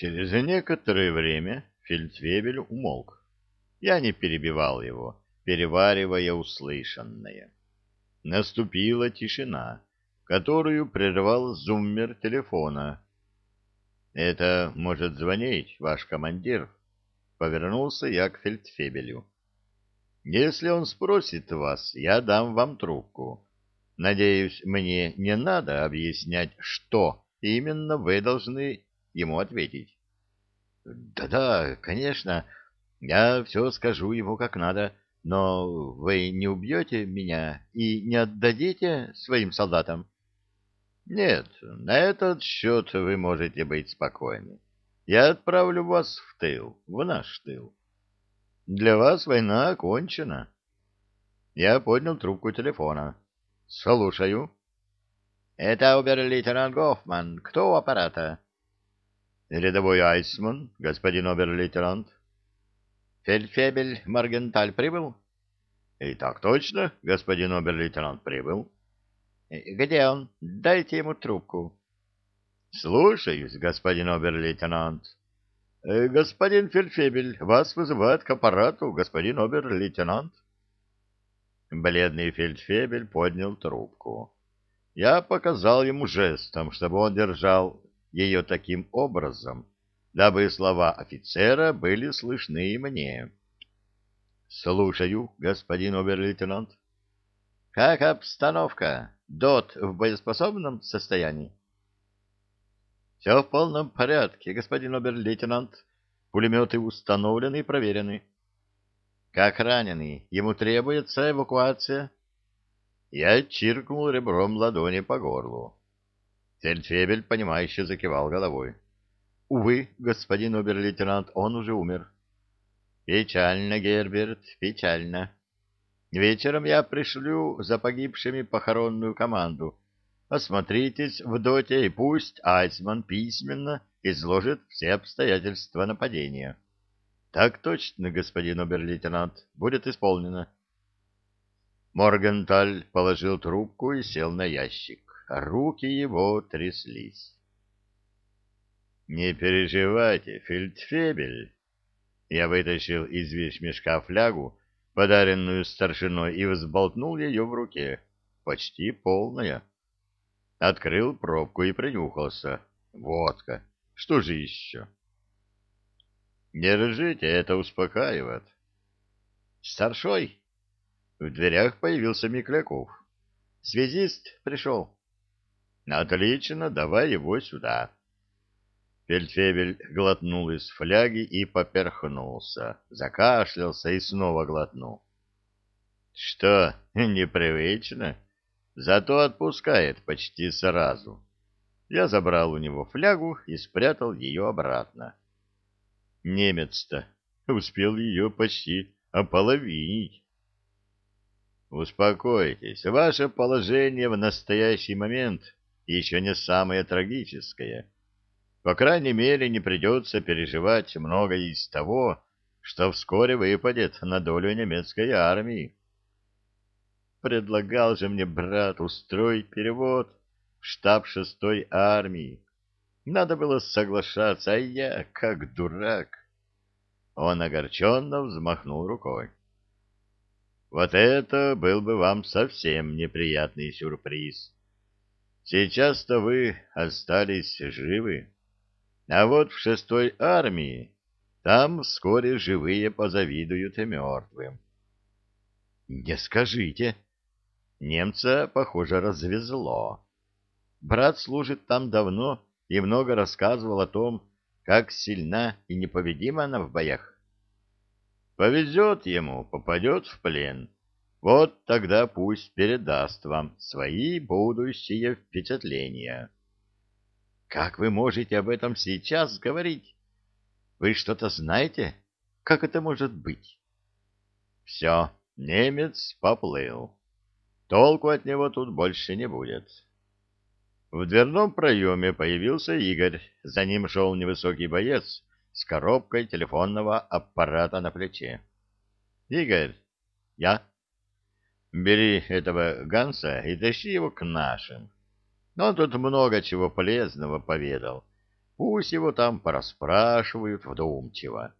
Через некоторое время фельдфебель умолк. Я не перебивал его, переваривая услышанное. Наступила тишина, которую прервал зуммер телефона. «Это может звонить ваш командир?» Повернулся я к фельдфебелю. «Если он спросит вас, я дам вам трубку. Надеюсь, мне не надо объяснять, что именно вы должны ему ответить. Да-да, конечно, я все скажу ему как надо, но вы не убьете меня и не отдадите своим солдатам? Нет, на этот счет вы можете быть спокойны. Я отправлю вас в тыл, в наш тыл. Для вас война окончена. Я поднял трубку телефона. Слушаю. Это обер-лейтенант Гофман. Кто у аппарата? Рядовой Айсман, господин обер-лейтенант. Фельдфебель Маргенталь прибыл? И так точно, господин обер-лейтенант прибыл. Где он? Дайте ему трубку. Слушаюсь, господин обер-лейтенант. Господин Фельдфебель, вас вызывает к аппарату, господин обер-лейтенант. Бледный фельдфебель поднял трубку. Я показал ему жестом, чтобы он держал ее таким образом, дабы слова офицера были слышны и мне. — Слушаю, господин обер-лейтенант. — Как обстановка? ДОТ в боеспособном состоянии? — Все в полном порядке, господин обер-лейтенант. Пулеметы установлены и проверены. — Как раненый? Ему требуется эвакуация? Я чиркнул ребром ладони по горлу. Фельдфебель, понимающе закивал головой. — Увы, господин обер-лейтенант, он уже умер. — Печально, Герберт, печально. Вечером я пришлю за погибшими похоронную команду. Осмотритесь в доте, и пусть Айсман письменно изложит все обстоятельства нападения. — Так точно, господин обер-лейтенант, будет исполнено. Моргенталь положил трубку и сел на ящик руки его тряслись. «Не переживайте, фельдфебель!» Я вытащил из вещмешка флягу, подаренную старшиной, и взболтнул ее в руке, почти полная. Открыл пробку и принюхался. Водка. Что же еще? Держите, это успокаивает. Старшой. В дверях появился Микляков. Связист пришел. Отлично, давай его сюда. Фельдфебель глотнул из фляги и поперхнулся, закашлялся и снова глотнул. Что, непривычно? Зато отпускает почти сразу. Я забрал у него флягу и спрятал ее обратно. Немец-то успел ее почти ополовинить. Успокойтесь, ваше положение в настоящий момент еще не самое трагическое. По крайней мере, не придется переживать многое из того, что вскоре выпадет на долю немецкой армии. Предлагал же мне брат устроить перевод в штаб шестой армии. Надо было соглашаться, а я, как дурак. Он огорченно взмахнул рукой. Вот это был бы вам совсем неприятный сюрприз. Сейчас-то вы остались живы. А вот в шестой армии там вскоре живые позавидуют и мертвым. Не скажите. Немца, похоже, развезло. Брат служит там давно и много рассказывал о том, как сильна и непобедима она в боях. Повезет ему, попадет в плен вот тогда пусть передаст вам свои будущие впечатления. Как вы можете об этом сейчас говорить? Вы что-то знаете? Как это может быть? Все, немец поплыл. Толку от него тут больше не будет. В дверном проеме появился Игорь. За ним шел невысокий боец с коробкой телефонного аппарата на плече. «Игорь, я...» Бери этого Ганса и тащи его к нашим. Он тут много чего полезного поведал. Пусть его там порасспрашивают вдумчиво.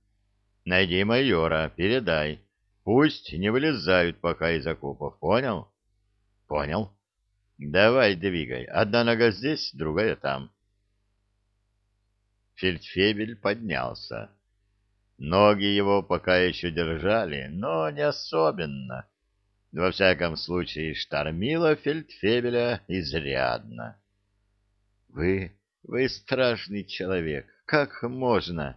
Найди майора, передай. Пусть не вылезают пока из окопов, понял? Понял. Давай двигай. Одна нога здесь, другая там. Фельдфебель поднялся. Ноги его пока еще держали, но не особенно. Во всяком случае, штормило фельдфебеля изрядно. — Вы, вы страшный человек. Как можно?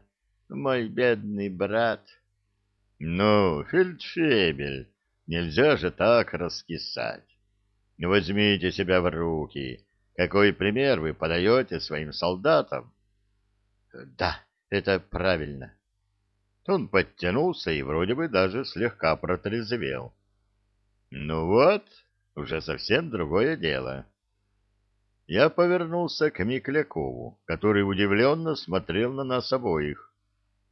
Мой бедный брат. — Ну, фельдфебель, нельзя же так раскисать. Возьмите себя в руки. Какой пример вы подаете своим солдатам? — Да, это правильно. Он подтянулся и вроде бы даже слегка протрезвел. — Ну вот, уже совсем другое дело. Я повернулся к Миклякову, который удивленно смотрел на нас обоих.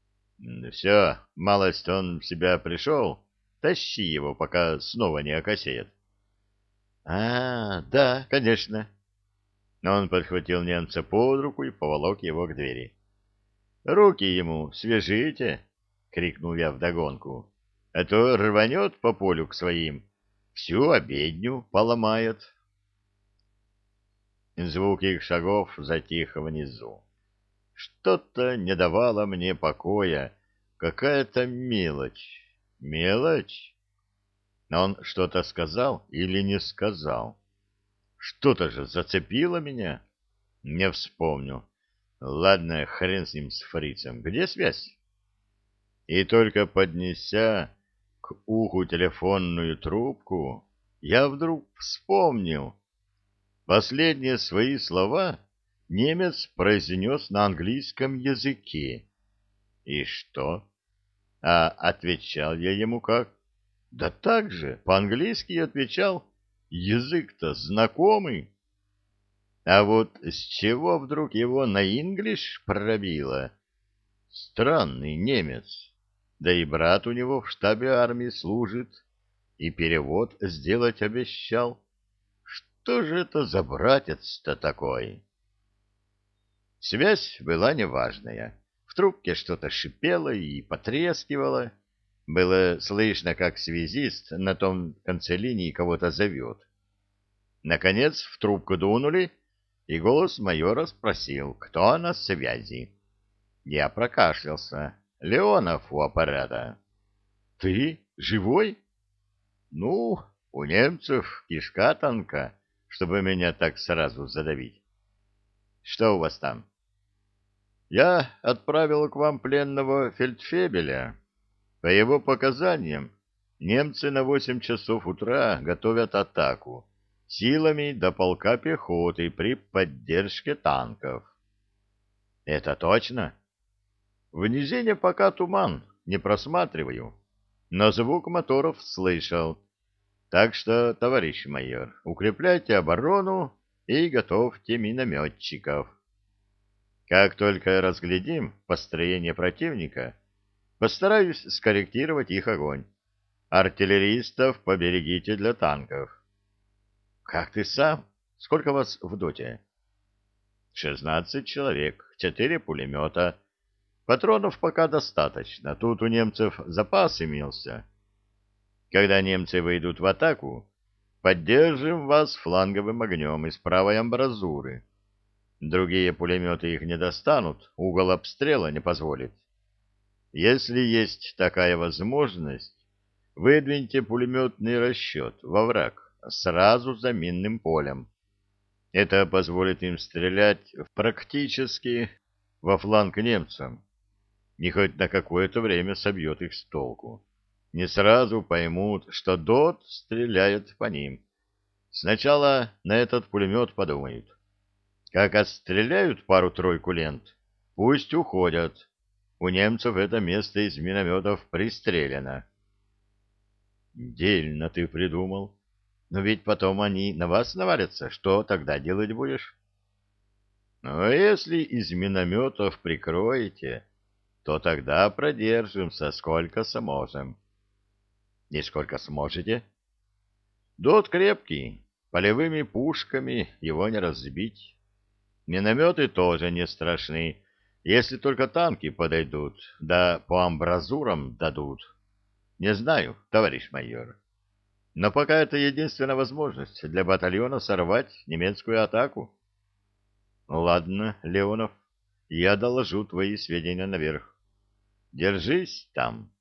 — Все, малость он в себя пришел. Тащи его, пока снова не окосеет. — А, да, конечно. Но он подхватил немца под руку и поволок его к двери. — Руки ему свяжите, — крикнул я вдогонку, — а то рванет по полю к своим, всю обедню поломает. Звук их шагов затих внизу. Что-то не давало мне покоя, какая-то мелочь. Мелочь? Но он что-то сказал или не сказал? Что-то же зацепило меня. Не вспомню. Ладно, хрен с ним, с фрицем. Где связь? И только поднеся уху телефонную трубку, я вдруг вспомнил. Последние свои слова немец произнес на английском языке. И что? А отвечал я ему как? Да так же, по-английски отвечал. Язык-то знакомый. А вот с чего вдруг его на инглиш пробило? Странный немец. Да и брат у него в штабе армии служит, и перевод сделать обещал. Что же это за братец-то такой? Связь была неважная. В трубке что-то шипело и потрескивало. Было слышно, как связист на том конце линии кого-то зовет. Наконец в трубку дунули, и голос майора спросил, кто на связи. Я прокашлялся. Леонов у аппарата. — Ты живой? — Ну, у немцев кишка тонка чтобы меня так сразу задавить. Что у вас там? Я отправил к вам пленного фельдфебеля. По его показаниям, немцы на восемь часов утра готовят атаку силами до полка пехоты при поддержке танков. Это точно? В низине пока туман, не просматриваю, но звук моторов слышал. Так что, товарищ майор, укрепляйте оборону и готовьте минометчиков. Как только разглядим построение противника, постараюсь скорректировать их огонь. Артиллеристов поберегите для танков. Как ты сам? Сколько вас в доте? Шестнадцать человек, четыре пулемета. Патронов пока достаточно. Тут у немцев запас имелся. Когда немцы выйдут в атаку, поддержим вас фланговым огнем из правой амбразуры. Другие пулеметы их не достанут, угол обстрела не позволит. Если есть такая возможность, выдвиньте пулеметный расчет во враг сразу за минным полем. Это позволит им стрелять практически во фланг немцам и хоть на какое-то время собьет их с толку не сразу поймут, что ДОТ стреляет по ним. Сначала на этот пулемет подумают. Как отстреляют пару-тройку лент, пусть уходят. У немцев это место из минометов пристрелено. Дельно ты придумал. Но ведь потом они на вас навалятся. Что тогда делать будешь? Ну, если из минометов прикроете, то тогда продержимся сколько сможем. И сколько сможете? Дот крепкий, полевыми пушками его не разбить. Минометы тоже не страшны, если только танки подойдут, да по амбразурам дадут. Не знаю, товарищ майор. Но пока это единственная возможность для батальона сорвать немецкую атаку. Ладно, Леонов, я доложу твои сведения наверх. Держись там.